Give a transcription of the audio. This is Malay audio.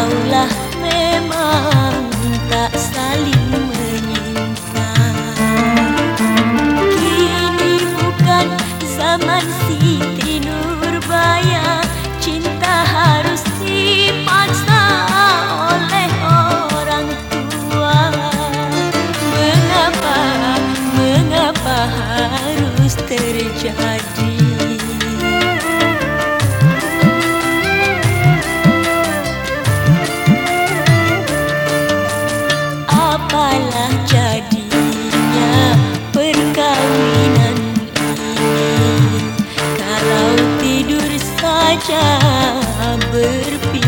Kaulah memang tak saling menyimpan. Kini bukan zaman apalah jadinya perkawinan ini. Kalau tidur saja berpikir